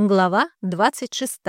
Глава 26.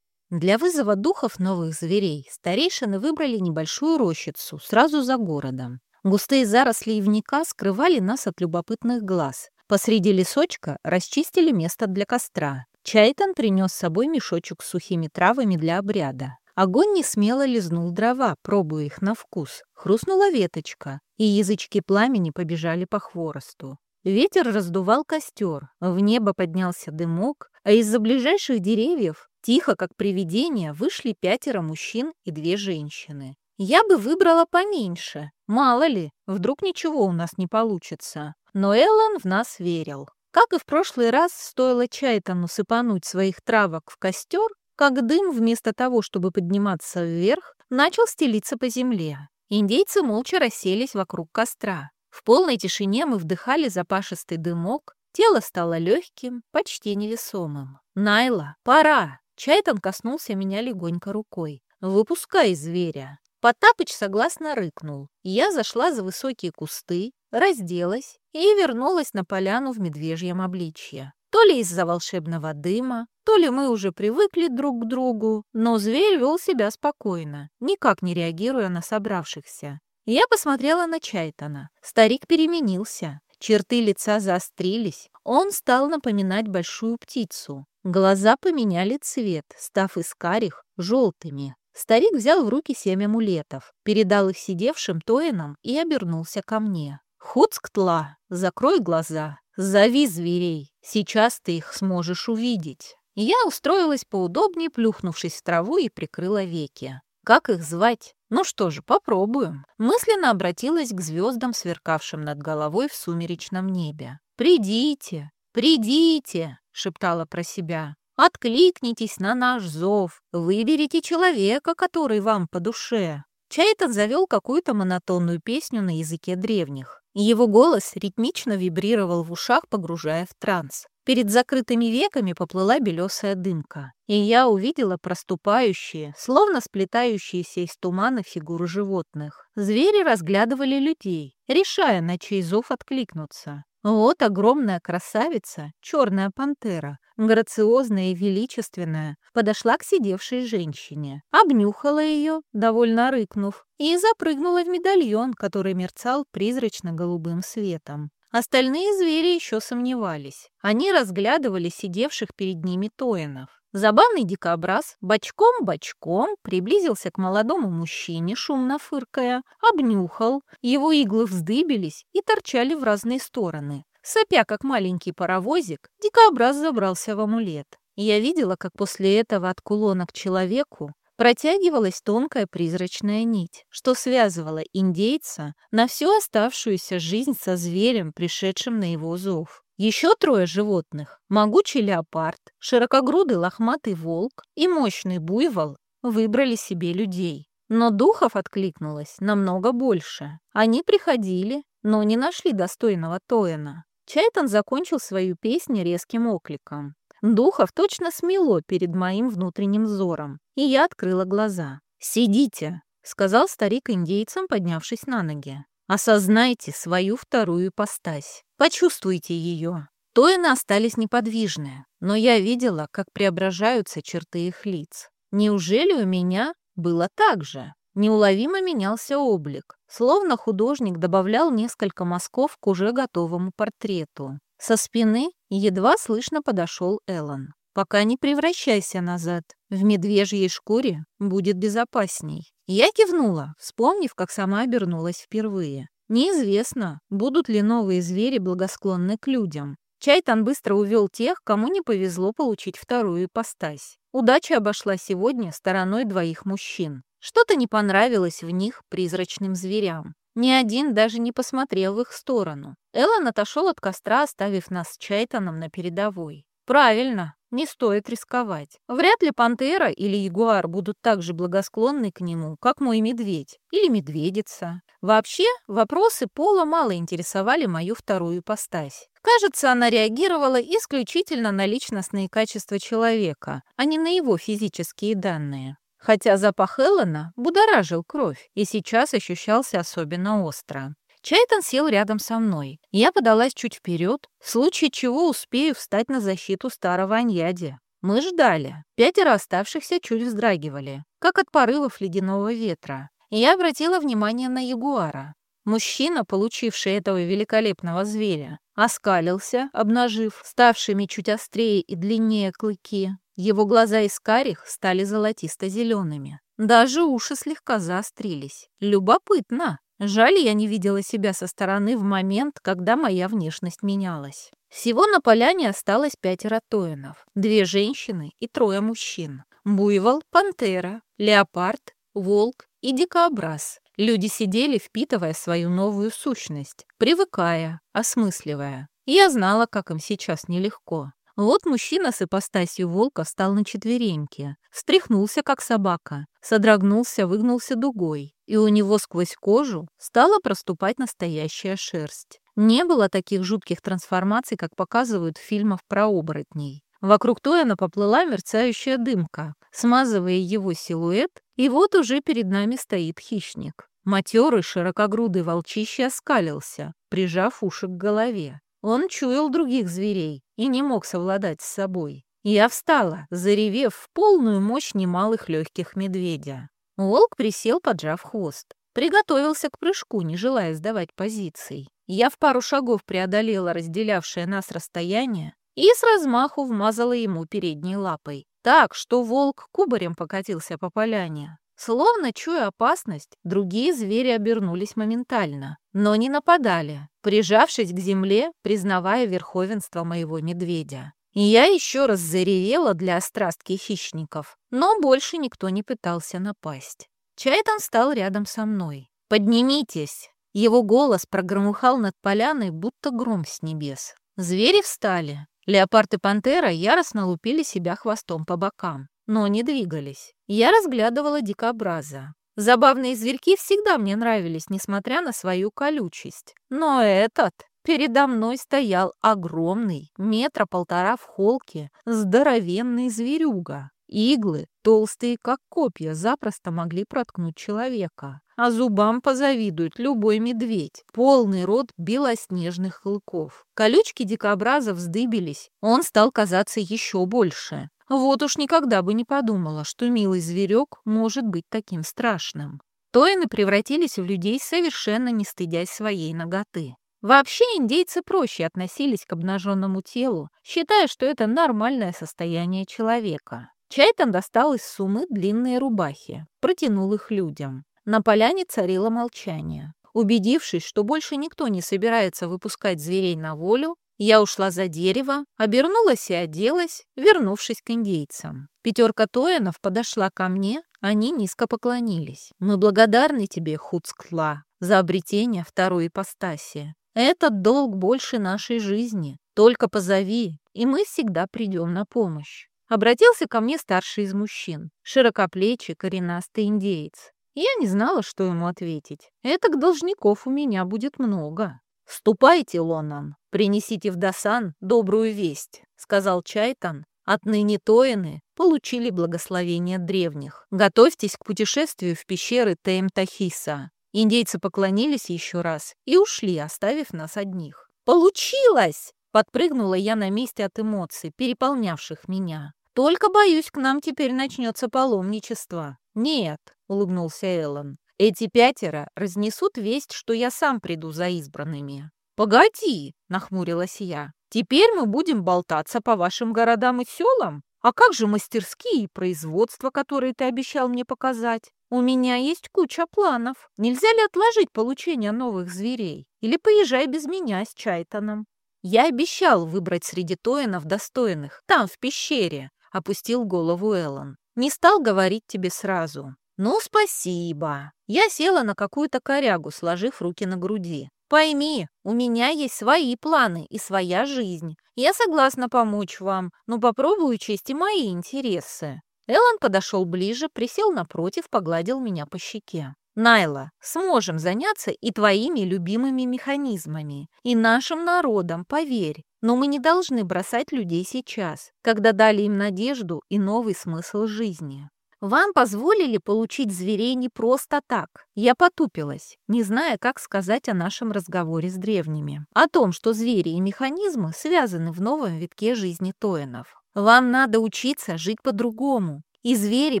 Для вызова духов новых зверей старейшины выбрали небольшую рощицу сразу за городом. Густые заросли ивника скрывали нас от любопытных глаз. Посреди лесочка расчистили место для костра. Чайтан принес с собой мешочек с сухими травами для обряда. Огонь не смело лизнул дрова, пробуя их на вкус. Хрустнула веточка, и язычки пламени побежали по хворосту. Ветер раздувал костер, в небо поднялся дымок, а из-за ближайших деревьев, тихо как привидения, вышли пятеро мужчин и две женщины. Я бы выбрала поменьше, мало ли, вдруг ничего у нас не получится. Но Эллен в нас верил. Как и в прошлый раз, стоило Чайтану сыпануть своих травок в костер, как дым, вместо того, чтобы подниматься вверх, начал стелиться по земле. Индейцы молча расселись вокруг костра. В полной тишине мы вдыхали запашистый дымок, тело стало легким, почти невесомым. «Найла, пора!» Чайтан коснулся меня легонько рукой. «Выпускай зверя!» Потапыч согласно рыкнул. Я зашла за высокие кусты, разделась и вернулась на поляну в медвежьем обличье. То ли из-за волшебного дыма, то ли мы уже привыкли друг к другу, но зверь вел себя спокойно, никак не реагируя на собравшихся. Я посмотрела на Чайтана. Старик переменился. Черты лица заострились. Он стал напоминать большую птицу. Глаза поменяли цвет, став из карих желтыми. Старик взял в руки семь амулетов, передал их сидевшим Тоинам и обернулся ко мне. «Хуцктла, закрой глаза, зови зверей, сейчас ты их сможешь увидеть». Я устроилась поудобнее, плюхнувшись в траву и прикрыла веки. Как их звать? Ну что же, попробуем. Мысленно обратилась к звездам, сверкавшим над головой в сумеречном небе. «Придите, придите!» — шептала про себя. «Откликнитесь на наш зов, выберите человека, который вам по душе». Чайтон завел какую-то монотонную песню на языке древних. Его голос ритмично вибрировал в ушах, погружая в транс. Перед закрытыми веками поплыла белесая дымка, и я увидела проступающие, словно сплетающиеся из тумана фигуры животных. Звери разглядывали людей, решая, на чей зов откликнуться. Вот огромная красавица, черная пантера, грациозная и величественная, подошла к сидевшей женщине, обнюхала ее, довольно рыкнув, и запрыгнула в медальон, который мерцал призрачно-голубым светом. Остальные звери еще сомневались. Они разглядывали сидевших перед ними тоинов. Забавный дикобраз бочком-бочком приблизился к молодому мужчине, шумно фыркая, обнюхал, его иглы вздыбились и торчали в разные стороны. Сопя, как маленький паровозик, дикобраз забрался в амулет. Я видела, как после этого от кулона к человеку протягивалась тонкая призрачная нить, что связывала индейца на всю оставшуюся жизнь со зверем, пришедшим на его зов. Еще трое животных – могучий леопард, широкогрудый лохматый волк и мощный буйвол – выбрали себе людей. Но духов откликнулось намного больше. Они приходили, но не нашли достойного Тоэна. Чайтан закончил свою песню резким окликом. Духов точно смело перед моим внутренним взором, и я открыла глаза. «Сидите», — сказал старик индейцам, поднявшись на ноги. «Осознайте свою вторую ипостась. Почувствуйте ее». Тоины остались неподвижные, но я видела, как преображаются черты их лиц. Неужели у меня было так же? Неуловимо менялся облик, словно художник добавлял несколько мазков к уже готовому портрету. Со спины едва слышно подошел Эллен. «Пока не превращайся назад. В медвежьей шкуре будет безопасней». Я кивнула, вспомнив, как сама обернулась впервые. Неизвестно, будут ли новые звери благосклонны к людям. Чайтан быстро увел тех, кому не повезло получить вторую ипостась. Удача обошла сегодня стороной двоих мужчин. Что-то не понравилось в них призрачным зверям. Ни один даже не посмотрел в их сторону. Эллен отошел от костра, оставив нас с Чайтоном на передовой. Правильно, не стоит рисковать. Вряд ли пантера или ягуар будут так же благосклонны к нему, как мой медведь или медведица. Вообще, вопросы пола мало интересовали мою вторую ипостась. Кажется, она реагировала исключительно на личностные качества человека, а не на его физические данные хотя запах Эллена будоражил кровь и сейчас ощущался особенно остро. Чайтон сел рядом со мной. Я подалась чуть вперед, в случае чего успею встать на защиту старого Аньяди. Мы ждали. Пятеро оставшихся чуть вздрагивали, как от порывов ледяного ветра. Я обратила внимание на ягуара. Мужчина, получивший этого великолепного зверя, оскалился, обнажив ставшими чуть острее и длиннее клыки. Его глаза из карих стали золотисто-зелеными. Даже уши слегка заострились. Любопытно. Жаль, я не видела себя со стороны в момент, когда моя внешность менялась. Всего на поляне осталось пятеро тоинов, две женщины и трое мужчин. Буйвол, пантера, леопард, волк и дикообраз. Люди сидели, впитывая свою новую сущность, привыкая, осмысливая. Я знала, как им сейчас нелегко. Вот мужчина с ипостасью волка встал на четвереньки, встряхнулся, как собака, содрогнулся, выгнулся дугой, и у него сквозь кожу стала проступать настоящая шерсть. Не было таких жутких трансформаций, как показывают в фильмах про оборотней. Вокруг Тояна поплыла мерцающая дымка, смазывая его силуэт, и вот уже перед нами стоит хищник. Матерый широкогрудый волчище оскалился, прижав уши к голове. Он чуял других зверей и не мог совладать с собой. Я встала, заревев в полную мощь немалых легких медведя. Волк присел, поджав хвост. Приготовился к прыжку, не желая сдавать позиций. Я в пару шагов преодолела разделявшее нас расстояние и с размаху вмазала ему передней лапой. Так, что волк кубарем покатился по поляне. Словно чуя опасность, другие звери обернулись моментально, но не нападали, прижавшись к земле, признавая верховенство моего медведя. И я еще раз заревела для острастки хищников, но больше никто не пытался напасть. Чайтон стал рядом со мной. «Поднимитесь!» Его голос прогромыхал над поляной, будто гром с небес. Звери встали. Леопард и пантера яростно лупили себя хвостом по бокам, но не двигались. Я разглядывала дикобраза. Забавные зверьки всегда мне нравились, несмотря на свою колючесть. Но этот передо мной стоял огромный, метра полтора в холке, здоровенный зверюга. Иглы, толстые как копья, запросто могли проткнуть человека. А зубам позавидует любой медведь. Полный рот белоснежных клыков. Колючки дикобраза вздыбились. Он стал казаться еще больше. Вот уж никогда бы не подумала, что милый зверек может быть таким страшным. Тоины превратились в людей, совершенно не стыдясь своей ноготы. Вообще индейцы проще относились к обнаженному телу, считая, что это нормальное состояние человека. Чайтан достал из сумы длинные рубахи, протянул их людям. На поляне царило молчание. Убедившись, что больше никто не собирается выпускать зверей на волю, я ушла за дерево, обернулась и оделась, вернувшись к индейцам. Пятерка Тоянов подошла ко мне, они низко поклонились. «Мы благодарны тебе, Хуцкла, за обретение второй ипостаси. Этот долг больше нашей жизни. Только позови, и мы всегда придем на помощь. Обратился ко мне старший из мужчин, широкоплечий, коренастый индеец. Я не знала, что ему ответить. Этак должников у меня будет много. «Ступайте, Лонан, принесите в Дасан добрую весть», — сказал Чайтан. «Отныне Тоины получили благословение древних. Готовьтесь к путешествию в пещеры Тейм-Тахиса». Индейцы поклонились еще раз и ушли, оставив нас одних. «Получилось!» — подпрыгнула я на месте от эмоций, переполнявших меня. Только, боюсь, к нам теперь начнется паломничество». «Нет», — улыбнулся Эллен, — «эти пятеро разнесут весть, что я сам приду за избранными». «Погоди», — нахмурилась я, — «теперь мы будем болтаться по вашим городам и селам? А как же мастерские и производства, которые ты обещал мне показать? У меня есть куча планов. Нельзя ли отложить получение новых зверей? Или поезжай без меня с Чайтоном?» Я обещал выбрать среди тоинов достойных, там, в пещере, — опустил голову Эллен. «Не стал говорить тебе сразу». «Ну, спасибо». Я села на какую-то корягу, сложив руки на груди. «Пойми, у меня есть свои планы и своя жизнь. Я согласна помочь вам, но попробую учесть и мои интересы». Эллен подошел ближе, присел напротив, погладил меня по щеке. Найла, сможем заняться и твоими любимыми механизмами, и нашим народом, поверь. Но мы не должны бросать людей сейчас, когда дали им надежду и новый смысл жизни. Вам позволили получить зверей не просто так. Я потупилась, не зная, как сказать о нашем разговоре с древними. О том, что звери и механизмы связаны в новом витке жизни Тоинов. Вам надо учиться жить по-другому. И звери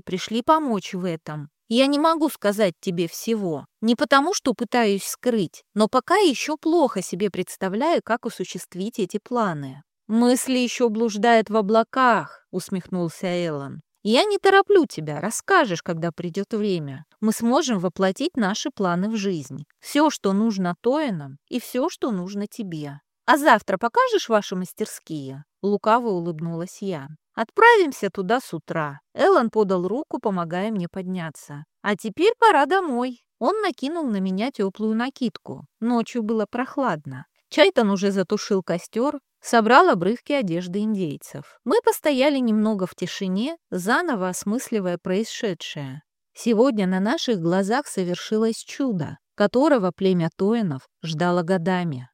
пришли помочь в этом. Я не могу сказать тебе всего. Не потому, что пытаюсь скрыть, но пока еще плохо себе представляю, как осуществить эти планы. «Мысли еще блуждают в облаках», — усмехнулся Эллен. Я не тороплю тебя, расскажешь, когда придет время. Мы сможем воплотить наши планы в жизнь. Все, что нужно Тоинам, и все, что нужно тебе. А завтра покажешь ваши мастерские?» Лукаво улыбнулась я. «Отправимся туда с утра». Эллен подал руку, помогая мне подняться. «А теперь пора домой». Он накинул на меня теплую накидку. Ночью было прохладно. Чайтан уже затушил костер, собрал обрывки одежды индейцев. Мы постояли немного в тишине, заново осмысливая происшедшее. Сегодня на наших глазах совершилось чудо, которого племя Тоинов ждало годами.